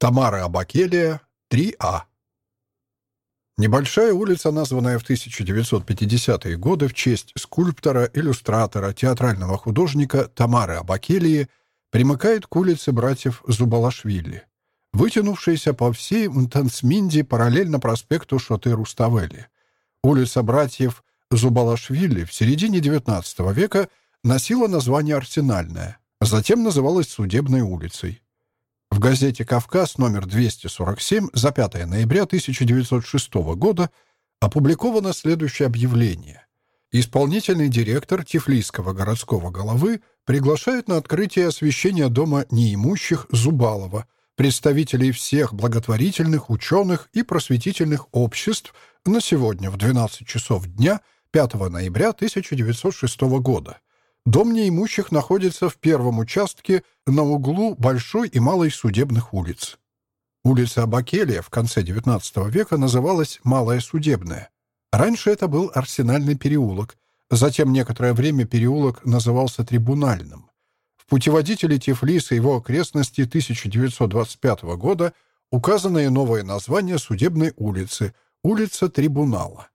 Тамара Абакелия, 3А. Небольшая улица, названная в 1950-е годы в честь скульптора, иллюстратора, театрального художника Тамары Абакелии, примыкает к улице братьев Зубалашвили, вытянувшейся по всей Мтансминде параллельно проспекту Шоты-Руставели. Улица братьев Зубалашвили в середине XIX века носила название «Арсенальная», затем называлась Судебной улицей. В газете «Кавказ» номер 247 за 5 ноября 1906 года опубликовано следующее объявление. Исполнительный директор Тифлисского городского головы приглашает на открытие освящения дома неимущих Зубалова, представителей всех благотворительных, ученых и просветительных обществ на сегодня в 12 часов дня 5 ноября 1906 года – Дом неимущих находится в первом участке на углу Большой и Малой судебных улиц. Улица Абакелия в конце XIX века называлась Малая судебная. Раньше это был Арсенальный переулок, затем некоторое время переулок назывался Трибунальным. В путеводителе Тифлиса и его окрестности 1925 года указано и новое название судебной улицы – улица Трибунала.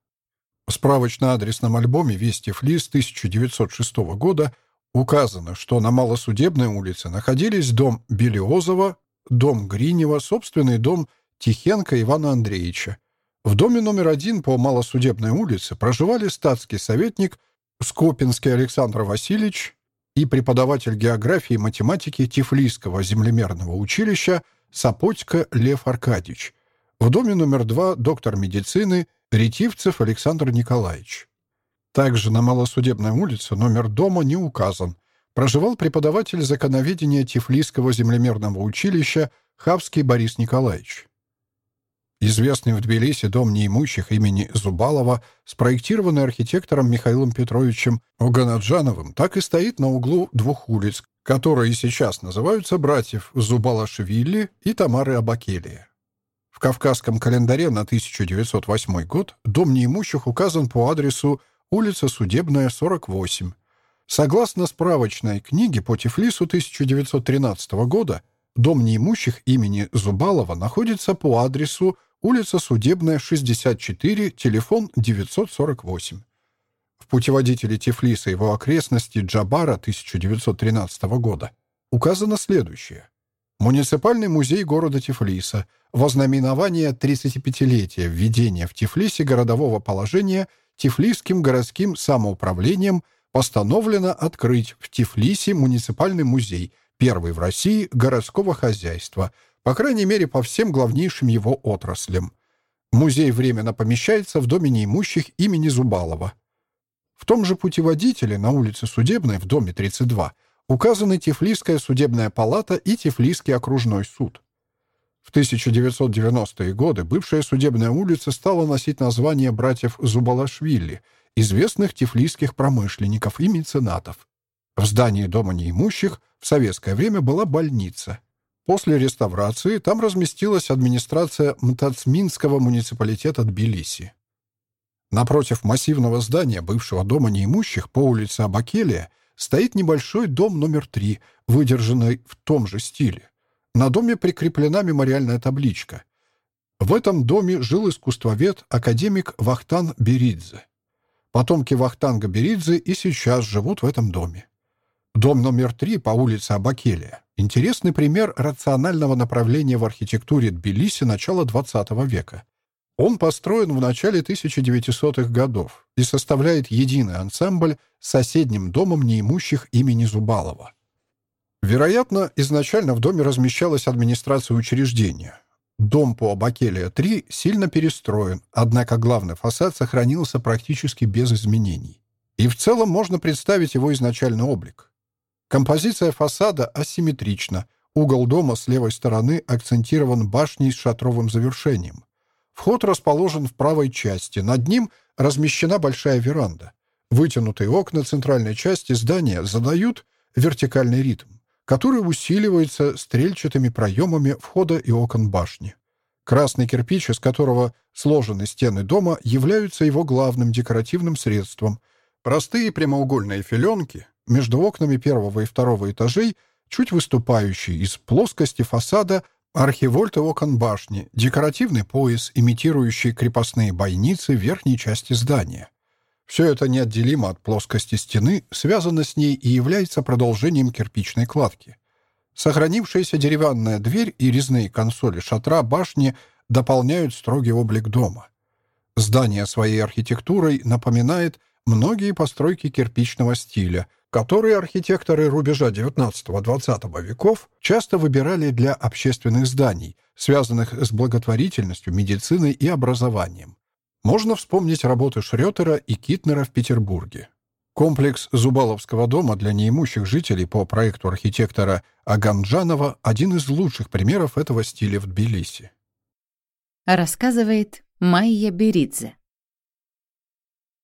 В справочно-адресном альбоме «Вести Флис» 1906 года указано, что на Малосудебной улице находились дом Белиозова, дом Гринева, собственный дом Тихенко Ивана Андреевича. В доме номер один по Малосудебной улице проживали статский советник Скопинский Александр Васильевич и преподаватель географии и математики Тифлисского землемерного училища Сапотько Лев Аркадьевич. В доме номер два доктор медицины Ретивцев Александр Николаевич. Также на Малосудебной улице номер дома не указан. Проживал преподаватель законоведения Тифлисского землемерного училища Хавский Борис Николаевич. Известный в Тбилиси дом неимущих имени Зубалова, спроектированный архитектором Михаилом Петровичем Оганаджановым, так и стоит на углу двух улиц, которые сейчас называются братьев Зубалашвили и Тамары Абакелия. В Кавказском календаре на 1908 год дом неимущих указан по адресу улица Судебная, 48. Согласно справочной книге по Тифлису 1913 года, дом неимущих имени Зубалова находится по адресу улица Судебная, 64, телефон 948. В путеводителе Тифлиса его окрестности Джабара 1913 года указано следующее. Муниципальный музей города Тифлиса. Вознаменование 35-летия введения в Тифлисе городового положения Тифлисским городским самоуправлением постановлено открыть в Тифлисе муниципальный музей, первый в России городского хозяйства, по крайней мере по всем главнейшим его отраслям. Музей временно помещается в доме неимущих имени Зубалова. В том же путеводителе на улице Судебной в доме 32 указаны Тифлисская судебная палата и Тифлисский окружной суд. В 1990-е годы бывшая судебная улица стала носить название братьев Зубалашвили, известных тифлисских промышленников и меценатов. В здании Дома неимущих в советское время была больница. После реставрации там разместилась администрация Мтацминского муниципалитета Тбилиси. Напротив массивного здания бывшего Дома неимущих по улице Абакелия стоит небольшой дом номер три, выдержанный в том же стиле. На доме прикреплена мемориальная табличка. В этом доме жил искусствовед, академик Вахтан Беридзе. Потомки Вахтанга Беридзе и сейчас живут в этом доме. Дом номер три по улице Абакелия. Интересный пример рационального направления в архитектуре Тбилиси начала XX века. Он построен в начале 1900-х годов и составляет единый ансамбль с соседним домом неимущих имени Зубалова. Вероятно, изначально в доме размещалась администрация учреждения. Дом по Абакелия-3 сильно перестроен, однако главный фасад сохранился практически без изменений. И в целом можно представить его изначальный облик. Композиция фасада асимметрична. Угол дома с левой стороны акцентирован башней с шатровым завершением. Вход расположен в правой части. Над ним размещена большая веранда. Вытянутые окна центральной части здания задают вертикальный ритм, который усиливается стрельчатыми проемами входа и окон башни. Красный кирпич, из которого сложены стены дома, являются его главным декоративным средством. Простые прямоугольные филенки между окнами первого и второго этажей, чуть выступающие из плоскости фасада, архивольт и окон башни, декоративный пояс, имитирующий крепостные бойницы в верхней части здания. Все это неотделимо от плоскости стены, связано с ней и является продолжением кирпичной кладки. Сохранившаяся деревянная дверь и резные консоли шатра башни дополняют строгий облик дома. Здание своей архитектурой напоминает многие постройки кирпичного стиля, которые архитекторы рубежа XIX-XX веков часто выбирали для общественных зданий, связанных с благотворительностью, медициной и образованием. Можно вспомнить работы Шрётера и Китнера в Петербурге. Комплекс Зубаловского дома для неимущих жителей по проекту архитектора Аганджанова – один из лучших примеров этого стиля в Тбилиси. Рассказывает Майя Беридзе.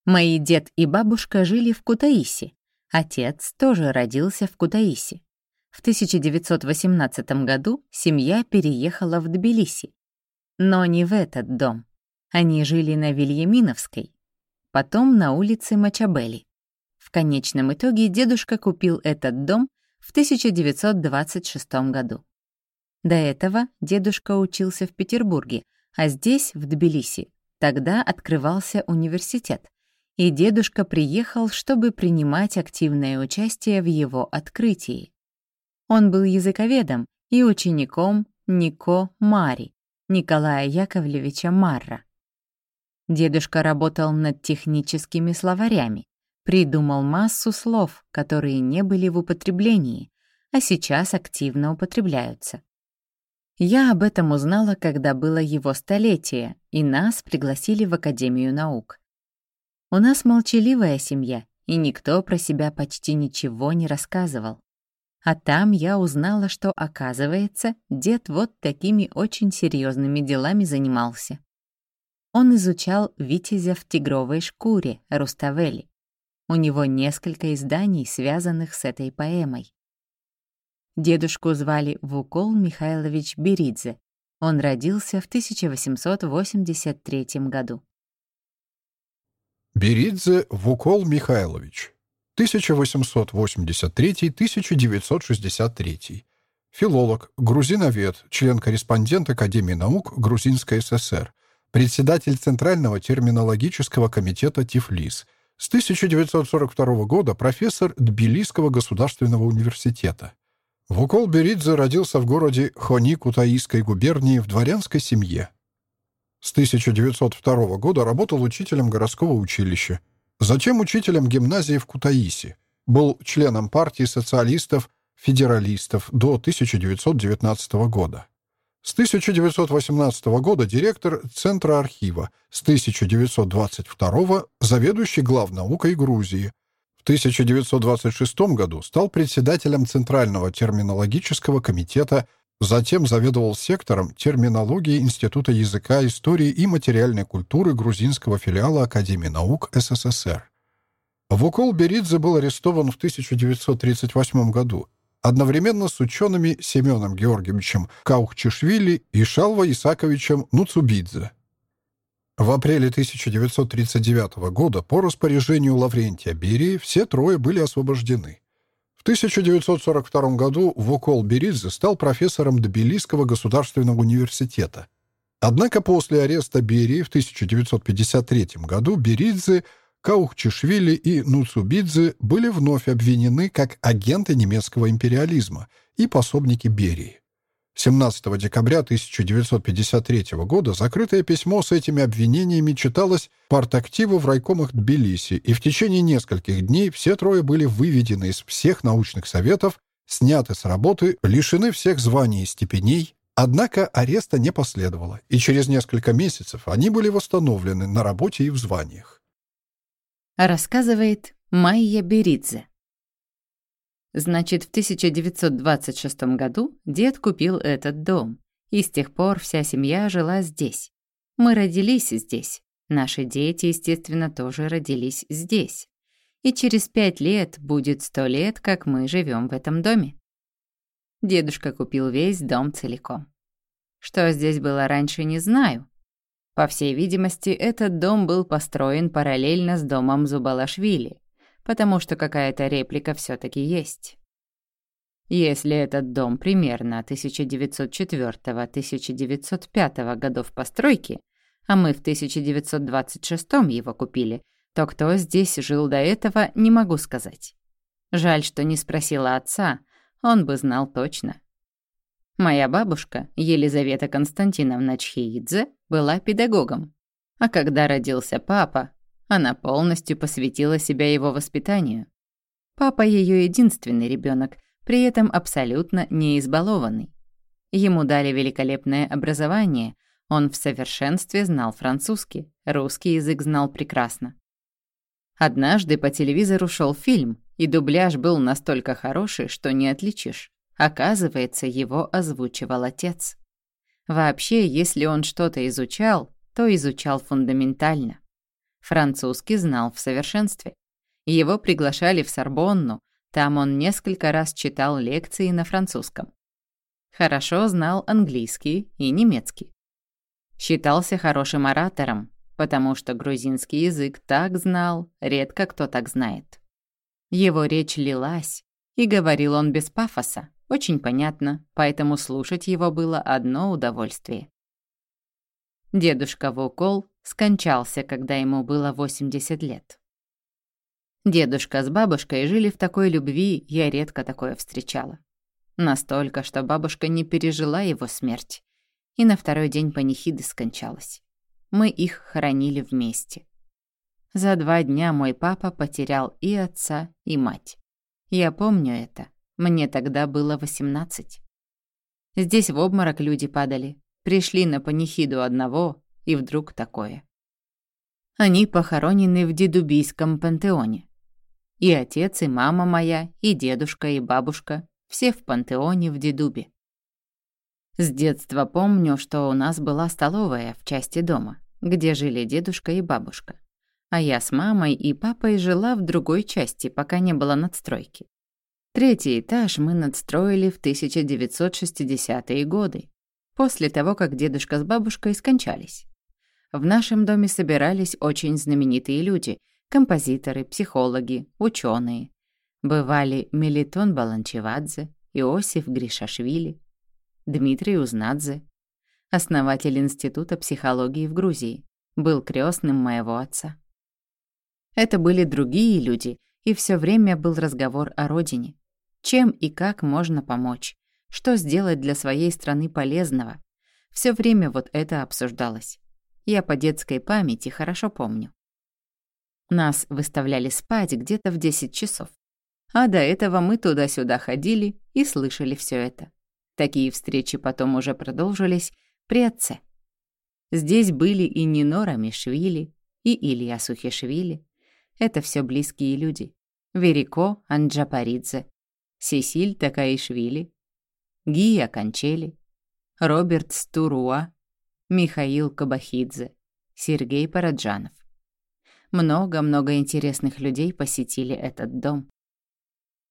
Мои дед и бабушка жили в Кутаиси. Отец тоже родился в Кутаиси. В 1918 году семья переехала в Тбилиси. Но не в этот дом. Они жили на Вильяминовской, потом на улице Мачабели. В конечном итоге дедушка купил этот дом в 1926 году. До этого дедушка учился в Петербурге, а здесь, в Тбилиси, тогда открывался университет, и дедушка приехал, чтобы принимать активное участие в его открытии. Он был языковедом и учеником Нико Мари, Николая Яковлевича Марра. Дедушка работал над техническими словарями, Придумал массу слов, которые не были в употреблении, а сейчас активно употребляются. Я об этом узнала, когда было его столетие, и нас пригласили в Академию наук. У нас молчаливая семья, и никто про себя почти ничего не рассказывал. А там я узнала, что, оказывается, дед вот такими очень серьезными делами занимался. Он изучал витязя в тигровой шкуре, Руставели, у него несколько изданий, связанных с этой поэмой. Дедушку звали Вукол Михайлович Беридзе. Он родился в 1883 году. Беридзе Вукол Михайлович, 1883-1963. Филолог, грузиновед, член-корреспондент Академии наук Грузинской ССР, председатель Центрального терминологического комитета «Тифлис», с 1942 года профессор Тбилисского государственного университета. Вукол Беридзе родился в городе Хони Кутаисской губернии в дворянской семье. С 1902 года работал учителем городского училища, затем учителем гимназии в Кутаиси, был членом партии социалистов-федералистов до 1919 года. С 1918 года директор Центра архива, с 1922 заведующий главнаукой Грузии. В 1926 году стал председателем Центрального терминологического комитета, затем заведовал сектором терминологии Института языка, истории и материальной культуры грузинского филиала Академии наук СССР. Вукол Беридзе был арестован в 1938 году одновременно с учеными Семеном Георгиевичем Каухчишвили и Шалва Исаковичем Нуцубидзе. В апреле 1939 года по распоряжению Лаврентия Берии все трое были освобождены. В 1942 году Вукол Беридзе стал профессором Тбилисского государственного университета. Однако после ареста Берии в 1953 году Беридзе Каухчишвили и Нуцубидзе были вновь обвинены как агенты немецкого империализма и пособники Берии. 17 декабря 1953 года закрытое письмо с этими обвинениями читалось партактиву в райкомах Тбилиси, и в течение нескольких дней все трое были выведены из всех научных советов, сняты с работы, лишены всех званий и степеней, однако ареста не последовало, и через несколько месяцев они были восстановлены на работе и в званиях рассказывает Майя Беридзе. Значит, в 1926 году дед купил этот дом, и с тех пор вся семья жила здесь. Мы родились здесь. Наши дети, естественно, тоже родились здесь. И через пять лет будет сто лет, как мы живем в этом доме. Дедушка купил весь дом целиком. Что здесь было раньше, не знаю. По всей видимости, этот дом был построен параллельно с домом Зубалашвили, потому что какая-то реплика все таки есть. Если этот дом примерно 1904-1905 годов постройки, а мы в 1926 его купили, то кто здесь жил до этого, не могу сказать. Жаль, что не спросила отца, он бы знал точно. Моя бабушка, Елизавета Константиновна Чхеидзе, была педагогом. А когда родился папа, она полностью посвятила себя его воспитанию. Папа ее единственный ребенок, при этом абсолютно не избалованный. Ему дали великолепное образование, он в совершенстве знал французский, русский язык знал прекрасно. Однажды по телевизору шел фильм, и дубляж был настолько хороший, что не отличишь. Оказывается, его озвучивал отец. Вообще, если он что-то изучал, то изучал фундаментально. Французский знал в совершенстве. Его приглашали в Сорбонну, там он несколько раз читал лекции на французском. Хорошо знал английский и немецкий. Считался хорошим оратором, потому что грузинский язык так знал, редко кто так знает. Его речь лилась, и говорил он без пафоса, очень понятно, поэтому слушать его было одно удовольствие. Дедушка Вукол скончался, когда ему было 80 лет. Дедушка с бабушкой жили в такой любви, я редко такое встречала. Настолько, что бабушка не пережила его смерть, и на второй день панихиды скончалась. Мы их хоронили вместе. За два дня мой папа потерял и отца, и мать. Я помню это. Мне тогда было 18. Здесь в обморок люди падали. Пришли на панихиду одного, и вдруг такое. Они похоронены в Дедубийском пантеоне. И отец, и мама моя, и дедушка, и бабушка — все в пантеоне в Дедубе. С детства помню, что у нас была столовая в части дома, где жили дедушка и бабушка а я с мамой и папой жила в другой части, пока не было надстройки. Третий этаж мы надстроили в 1960-е годы, после того, как дедушка с бабушкой скончались. В нашем доме собирались очень знаменитые люди — композиторы, психологи, ученые. Бывали Мелитон Баланчевадзе, Иосиф Гришашвили, Дмитрий Узнадзе, основатель Института психологии в Грузии, был крестным моего отца. Это были другие люди, и все время был разговор о родине. Чем и как можно помочь? Что сделать для своей страны полезного? Все время вот это обсуждалось. Я по детской памяти хорошо помню. Нас выставляли спать где-то в 10 часов. А до этого мы туда-сюда ходили и слышали все это. Такие встречи потом уже продолжились при отце. Здесь были и Нинора Мишвили, и Илья Сухишвили, это все близкие люди. Верико Анджапаридзе, Сесиль Такаишвили, Гия Кончели, Роберт Стуруа, Михаил Кабахидзе, Сергей Параджанов. Много-много интересных людей посетили этот дом.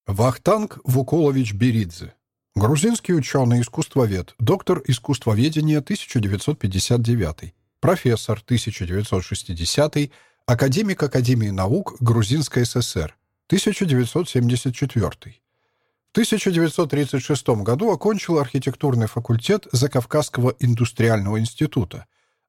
Вахтанг Вуколович Беридзе. Грузинский ученый-искусствовед, доктор искусствоведения 1959, профессор 1960 академик Академии наук Грузинской ССР, 1974. В 1936 году окончил архитектурный факультет Закавказского индустриального института.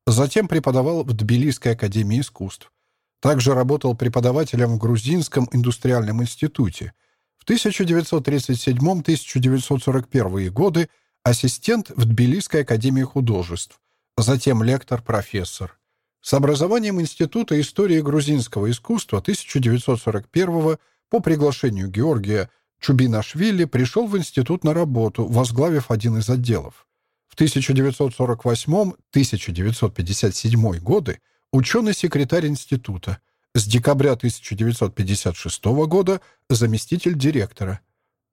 Затем преподавал в Тбилисской академии искусств. Также работал преподавателем в Грузинском индустриальном институте. В 1937-1941 годы ассистент в Тбилисской академии художеств. Затем лектор-профессор с образованием Института истории грузинского искусства 1941 по приглашению Георгия Чубинашвили пришел в институт на работу, возглавив один из отделов. В 1948-1957 годы ученый-секретарь института, с декабря 1956 года заместитель директора.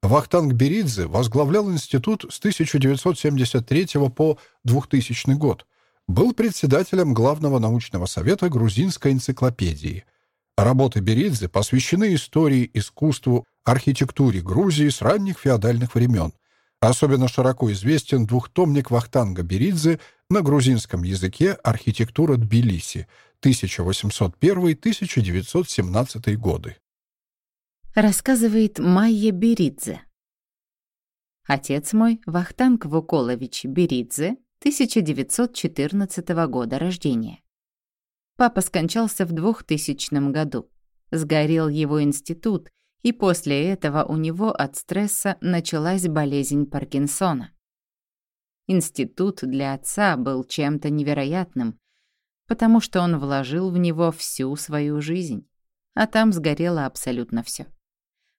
Вахтанг Беридзе возглавлял институт с 1973 по 2000 год – был председателем Главного научного совета Грузинской энциклопедии. Работы Беридзе посвящены истории, искусству, архитектуре Грузии с ранних феодальных времен. Особенно широко известен двухтомник Вахтанга Беридзе на грузинском языке «Архитектура Тбилиси» 1801-1917 годы. Рассказывает Майя Беридзе. Отец мой, Вахтанг Вуколович Беридзе, 1914 года рождения. Папа скончался в 2000 году. Сгорел его институт, и после этого у него от стресса началась болезнь Паркинсона. Институт для отца был чем-то невероятным, потому что он вложил в него всю свою жизнь, а там сгорело абсолютно все.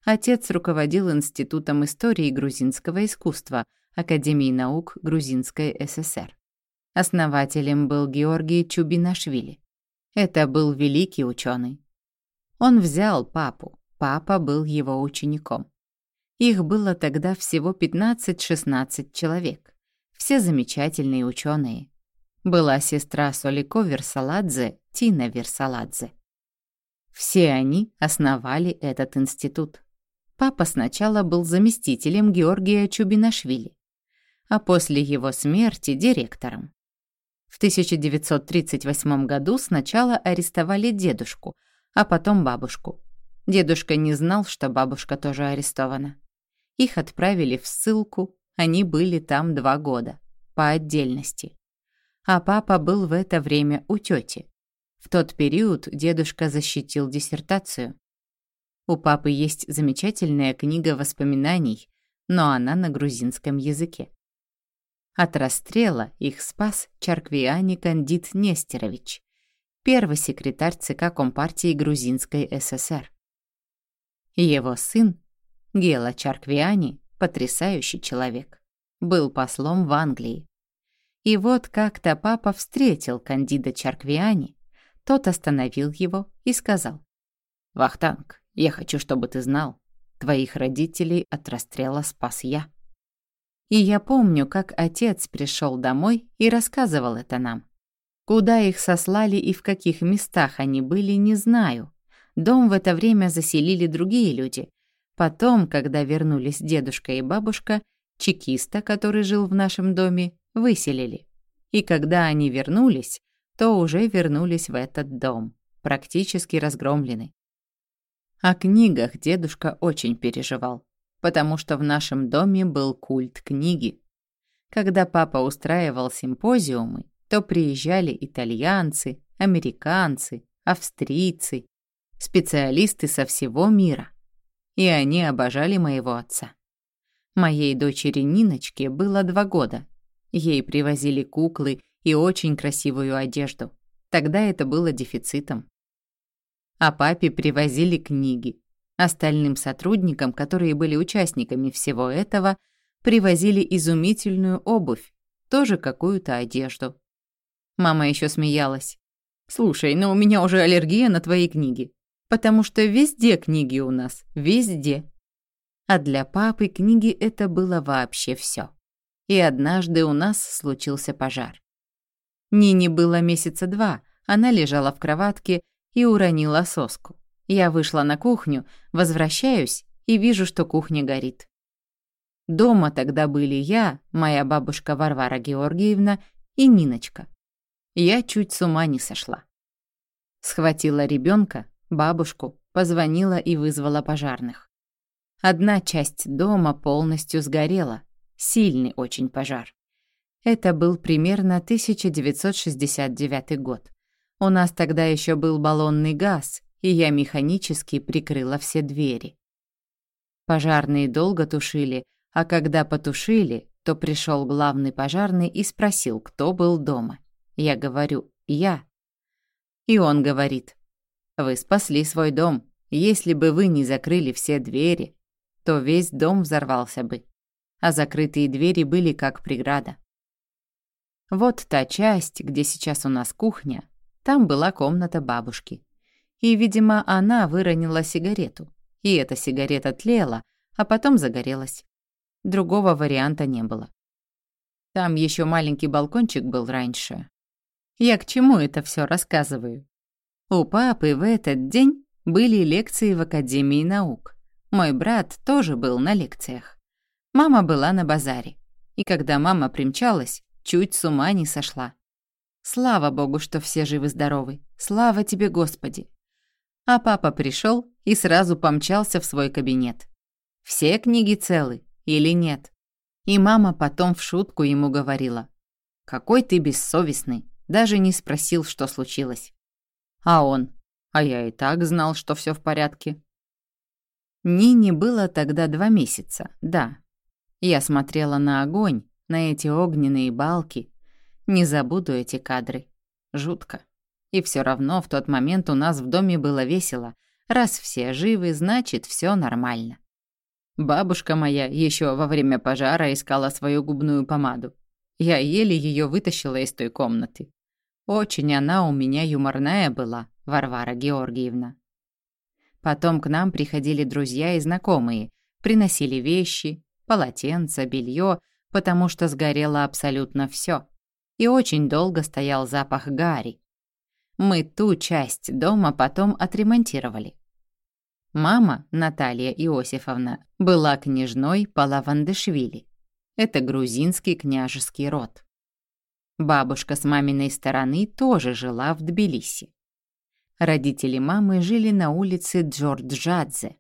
Отец руководил Институтом истории грузинского искусства Академии наук Грузинской ССР. Основателем был Георгий Чубинашвили. Это был великий ученый. Он взял папу, папа был его учеником. Их было тогда всего 15-16 человек. Все замечательные ученые. Была сестра Солико Версаладзе, Тина Версаладзе. Все они основали этот институт. Папа сначала был заместителем Георгия Чубинашвили, а после его смерти – директором. В 1938 году сначала арестовали дедушку, а потом бабушку. Дедушка не знал, что бабушка тоже арестована. Их отправили в ссылку, они были там два года, по отдельности. А папа был в это время у тети. В тот период дедушка защитил диссертацию. У папы есть замечательная книга воспоминаний, но она на грузинском языке. От расстрела их спас Чарквиани Кандид Нестерович, первый секретарь ЦК Компартии Грузинской ССР. Его сын, Гела Чарквиани, Потрясающий человек. Был послом в Англии. И вот как-то папа встретил кандида Чарквиани, тот остановил его и сказал. «Вахтанг, я хочу, чтобы ты знал, твоих родителей от расстрела спас я». И я помню, как отец пришел домой и рассказывал это нам. Куда их сослали и в каких местах они были, не знаю. Дом в это время заселили другие люди, Потом, когда вернулись дедушка и бабушка, чекиста, который жил в нашем доме, выселили. И когда они вернулись, то уже вернулись в этот дом, практически разгромленный. О книгах дедушка очень переживал, потому что в нашем доме был культ книги. Когда папа устраивал симпозиумы, то приезжали итальянцы, американцы, австрийцы, специалисты со всего мира – и они обожали моего отца. Моей дочери Ниночке было два года. Ей привозили куклы и очень красивую одежду. Тогда это было дефицитом. А папе привозили книги. Остальным сотрудникам, которые были участниками всего этого, привозили изумительную обувь, тоже какую-то одежду. Мама еще смеялась. «Слушай, но у меня уже аллергия на твои книги потому что везде книги у нас, везде. А для папы книги это было вообще все. И однажды у нас случился пожар. Нине было месяца два, она лежала в кроватке и уронила соску. Я вышла на кухню, возвращаюсь и вижу, что кухня горит. Дома тогда были я, моя бабушка Варвара Георгиевна и Ниночка. Я чуть с ума не сошла. Схватила ребенка, бабушку, позвонила и вызвала пожарных. Одна часть дома полностью сгорела, сильный очень пожар. Это был примерно 1969 год. У нас тогда еще был баллонный газ, и я механически прикрыла все двери. Пожарные долго тушили, а когда потушили, то пришел главный пожарный и спросил, кто был дома. Я говорю, я. И он говорит, вы спасли свой дом. Если бы вы не закрыли все двери, то весь дом взорвался бы. А закрытые двери были как преграда. Вот та часть, где сейчас у нас кухня, там была комната бабушки. И, видимо, она выронила сигарету. И эта сигарета тлела, а потом загорелась. Другого варианта не было. Там еще маленький балкончик был раньше. Я к чему это все рассказываю? У папы в этот день были лекции в Академии наук. Мой брат тоже был на лекциях. Мама была на базаре. И когда мама примчалась, чуть с ума не сошла. Слава богу, что все живы-здоровы. Слава тебе, Господи. А папа пришел и сразу помчался в свой кабинет. Все книги целы или нет? И мама потом в шутку ему говорила, «Какой ты бессовестный, даже не спросил, что случилось». А он, «А я и так знал, что все в порядке». Нине было тогда два месяца, да. Я смотрела на огонь, на эти огненные балки. Не забуду эти кадры. Жутко. И все равно в тот момент у нас в доме было весело. Раз все живы, значит, все нормально. Бабушка моя еще во время пожара искала свою губную помаду. Я еле ее вытащила из той комнаты. Очень она у меня юморная была, Варвара Георгиевна. Потом к нам приходили друзья и знакомые, приносили вещи, полотенца, белье, потому что сгорело абсолютно все. И очень долго стоял запах гари. Мы ту часть дома потом отремонтировали. Мама, Наталья Иосифовна, была княжной Палавандышвили. Это грузинский княжеский род. Бабушка с маминой стороны тоже жила в Тбилиси. Родители мамы жили на улице Джорджадзе.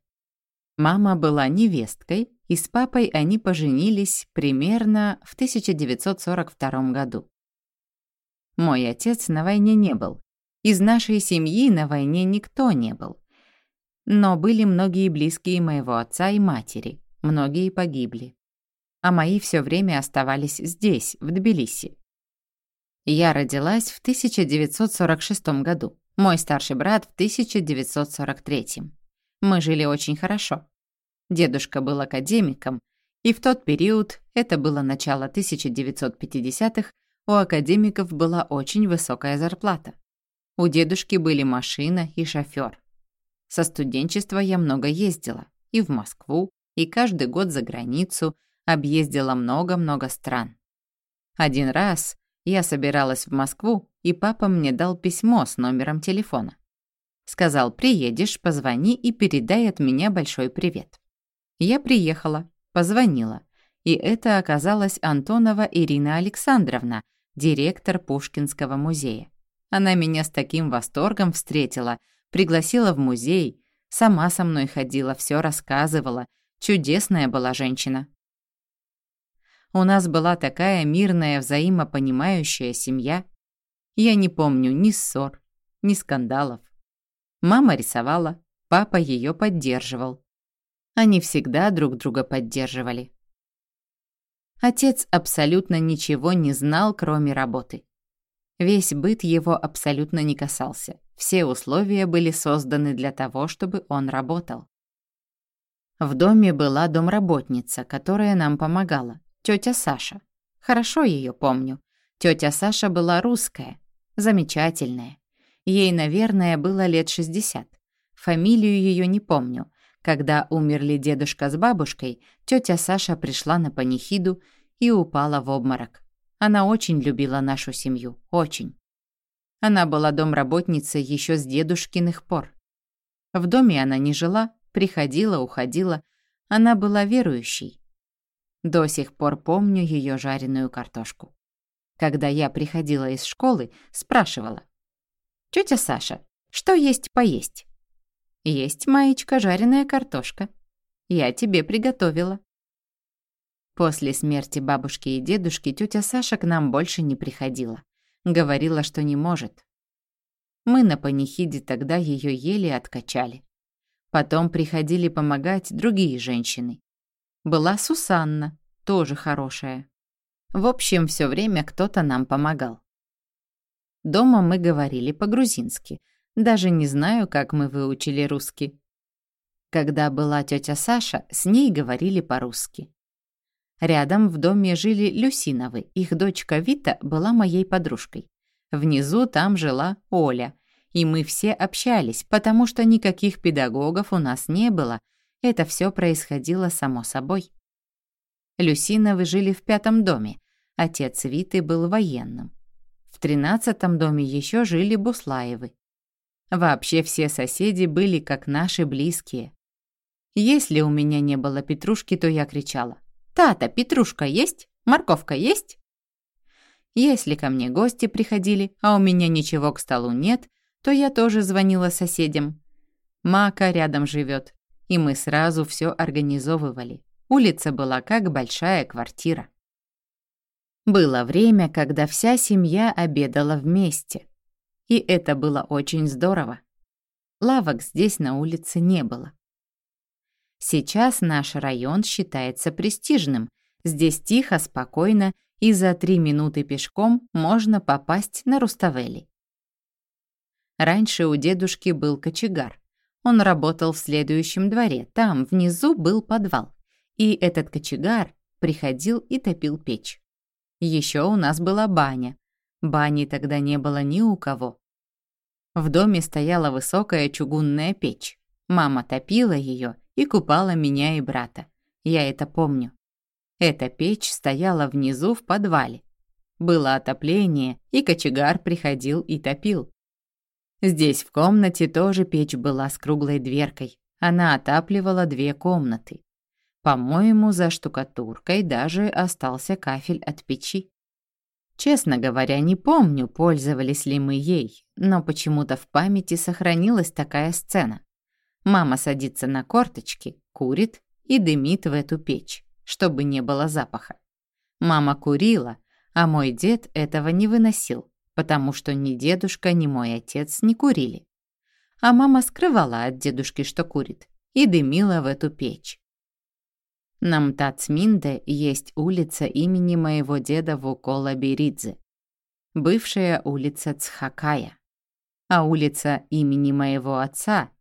Мама была невесткой, и с папой они поженились примерно в 1942 году. Мой отец на войне не был. Из нашей семьи на войне никто не был. Но были многие близкие моего отца и матери, многие погибли. А мои все время оставались здесь, в Тбилиси. Я родилась в 1946 году. Мой старший брат в 1943. Мы жили очень хорошо. Дедушка был академиком, и в тот период, это было начало 1950-х, у академиков была очень высокая зарплата. У дедушки были машина и шофёр. Со студенчества я много ездила, и в Москву, и каждый год за границу, объездила много-много стран. Один раз я собиралась в Москву, и папа мне дал письмо с номером телефона. Сказал, приедешь, позвони и передай от меня большой привет. Я приехала, позвонила, и это оказалась Антонова Ирина Александровна, директор Пушкинского музея. Она меня с таким восторгом встретила, пригласила в музей, сама со мной ходила, все рассказывала. Чудесная была женщина. У нас была такая мирная, взаимопонимающая семья. Я не помню ни ссор, ни скандалов. Мама рисовала, папа ее поддерживал. Они всегда друг друга поддерживали. Отец абсолютно ничего не знал, кроме работы. Весь быт его абсолютно не касался. Все условия были созданы для того, чтобы он работал. В доме была домработница, которая нам помогала тетя Саша. Хорошо ее помню. Тетя Саша была русская, замечательная. Ей, наверное, было лет 60. Фамилию ее не помню. Когда умерли дедушка с бабушкой, тетя Саша пришла на панихиду и упала в обморок. Она очень любила нашу семью, очень. Она была домработницей еще с дедушкиных пор. В доме она не жила, приходила, уходила. Она была верующей. До сих пор помню ее жареную картошку. Когда я приходила из школы, спрашивала. «Тетя Саша, что есть поесть?» «Есть, маечка, жареная картошка. Я тебе приготовила». После смерти бабушки и дедушки тетя Саша к нам больше не приходила. Говорила, что не может. Мы на панихиде тогда ее еле откачали. Потом приходили помогать другие женщины. Была Сусанна, тоже хорошая. В общем, все время кто-то нам помогал. Дома мы говорили по-грузински. Даже не знаю, как мы выучили русский. Когда была тетя Саша, с ней говорили по-русски. Рядом в доме жили Люсиновы, их дочка Вита была моей подружкой. Внизу там жила Оля, и мы все общались, потому что никаких педагогов у нас не было, это все происходило само собой. Люсиновы жили в пятом доме. Отец Виты был военным. В тринадцатом доме еще жили Буслаевы. Вообще все соседи были как наши близкие. Если у меня не было петрушки, то я кричала. «Тата, петрушка есть? Морковка есть?» Если ко мне гости приходили, а у меня ничего к столу нет, то я тоже звонила соседям. Мака рядом живет, и мы сразу все организовывали. Улица была как большая квартира. Было время, когда вся семья обедала вместе. И это было очень здорово. Лавок здесь на улице не было. Сейчас наш район считается престижным. Здесь тихо, спокойно, и за три минуты пешком можно попасть на Руставели. Раньше у дедушки был кочегар. Он работал в следующем дворе, там внизу был подвал. И этот кочегар приходил и топил печь. Еще у нас была баня. Бани тогда не было ни у кого. В доме стояла высокая чугунная печь. Мама топила ее и купала меня и брата. Я это помню. Эта печь стояла внизу в подвале. Было отопление, и кочегар приходил и топил. Здесь в комнате тоже печь была с круглой дверкой. Она отапливала две комнаты. По-моему, за штукатуркой даже остался кафель от печи. Честно говоря, не помню, пользовались ли мы ей, но почему-то в памяти сохранилась такая сцена. Мама садится на корточки, курит и дымит в эту печь, чтобы не было запаха. Мама курила, а мой дед этого не выносил, потому что ни дедушка, ни мой отец не курили. А мама скрывала от дедушки, что курит, и дымила в эту печь. На Мтацминде есть улица имени моего деда Вукола Беридзе, бывшая улица Цхакая, а улица имени моего отца,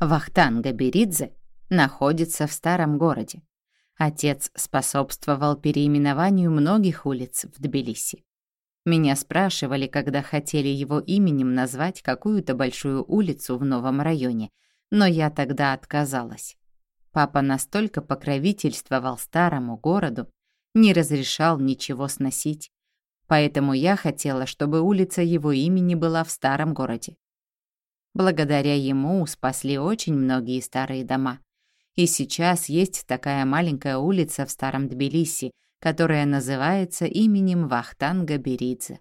Вахтанга Беридзе, находится в старом городе. Отец способствовал переименованию многих улиц в Тбилиси. Меня спрашивали, когда хотели его именем назвать какую-то большую улицу в новом районе, но я тогда отказалась. Папа настолько покровительствовал старому городу, не разрешал ничего сносить, поэтому я хотела, чтобы улица его имени была в старом городе. Благодаря ему спасли очень многие старые дома. И сейчас есть такая маленькая улица в старом Тбилиси, которая называется именем Вахтанга Беридзе.